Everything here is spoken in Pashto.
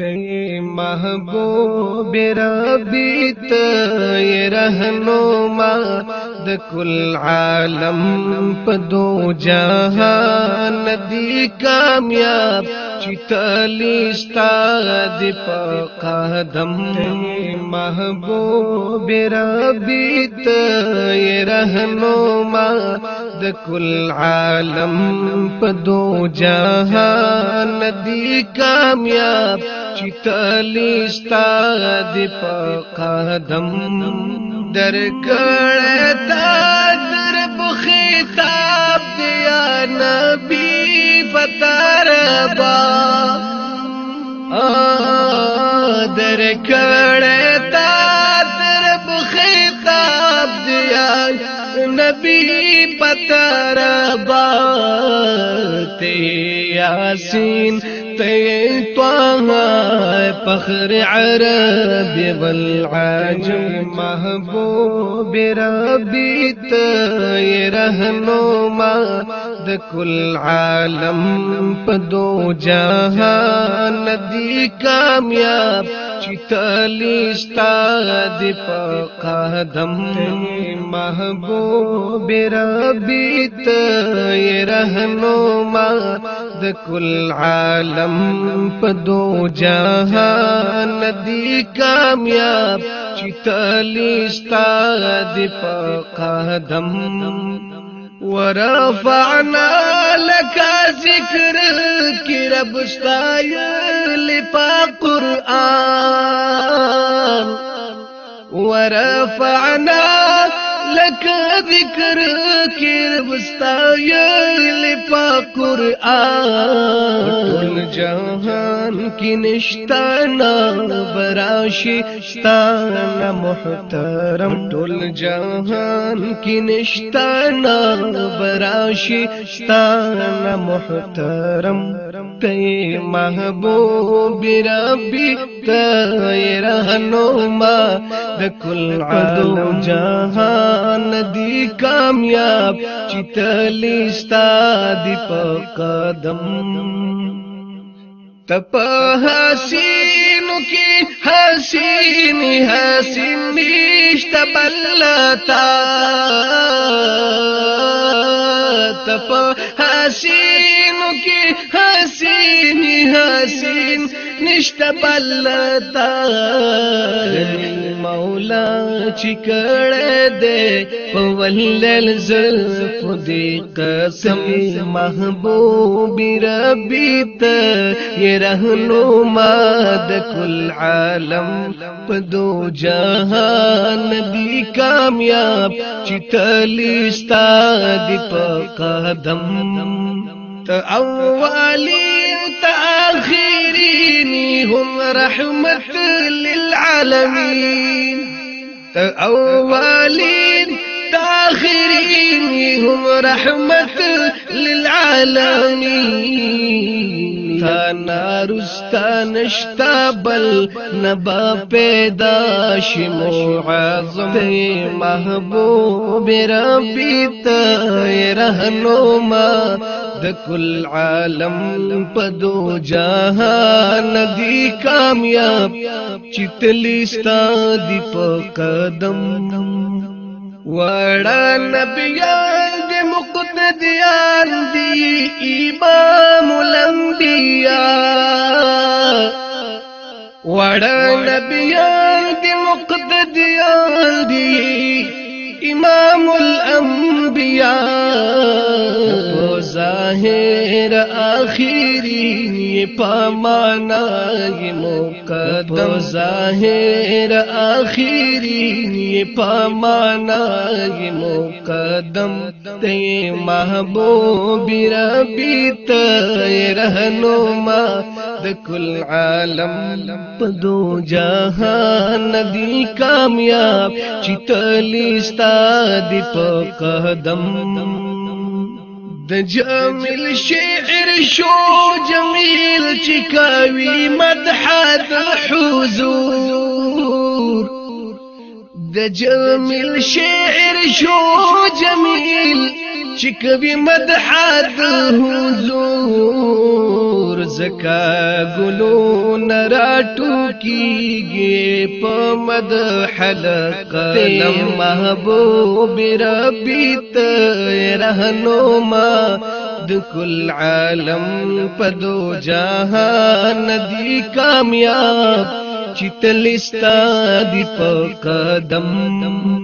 محبوب ربی ته رهنما د کل عالم په دو جهان دی کامیاب چتلیستا د په قدم محبوب ربی ته رهنما د کل عالم په دو جهان دی کامیاب چتلیستا د په قدم درګړې تا در په خطاب دی نبی پتر با درګړې تا در په خطاب دی نبی پتر با ته یاسین طيب فخر عربي والعجم محبوب ربي رهنما د کل عالم په دو جهان دی کامیاب چتلیستا د په قدم محبوب ربي ته رهنما د عالم په دو جهان دی کامیاب چې استاد د قدم ورفعنا لك ذكرك رب استايل قرآن ورفعنا لك ذكرك رب استايل قرآن ټول جهان کې نشتا براشي ستانه محترم ټول جهان کې نشتا براشي ستانه محترم ته محبوب ربي ته رهنما د کل عالم جهان دی کامیاب چې تلستا دی په قدم تپ حسین کی حسین حسین نشت بلتا تپ حسین کی حسین حسین نشت بلتا مولا چې کړه دې په ولل زلف دې قسم محبوب ربي ته يرهنو ماد کل عالم په دو جهان دې کامیاب چې تلی ستاد په قدم ته اولی ته اخر المؤمنين هم رحمة للعالمين أولين تاخرين هم رحمة للعالمين تانا رستا نشتا بل نبا پیدا شمو عظم محبوب ربی تا رہنما د کل عالم پدو جهان دی کامیاب چتلی ستا دی په قدم وړا نبیان دی مقتدیان دی امام الانبیاء وړا نبیان دی مقتدیان دی امام الانبیاء وہ ظاہر آخری نیے پامانا گلو کدم ظاہر آخری نیے پامانا یہ مقدم تے محبوب ربی تے رہنما دکل عالم پدو جہان ندی کامیاب چتلی ستا دی په قدم د جمیل شعر شو جمیل چکاوی مدح د حضور د جمیل شعر شو جمیل چکوی مدح د حضور کور زکا گلو نراټو کیږي په مد حلق تم محبوب ربي ته رهنما د کل عالم په دو جهان دی کامیاب چتلستا دی په قدم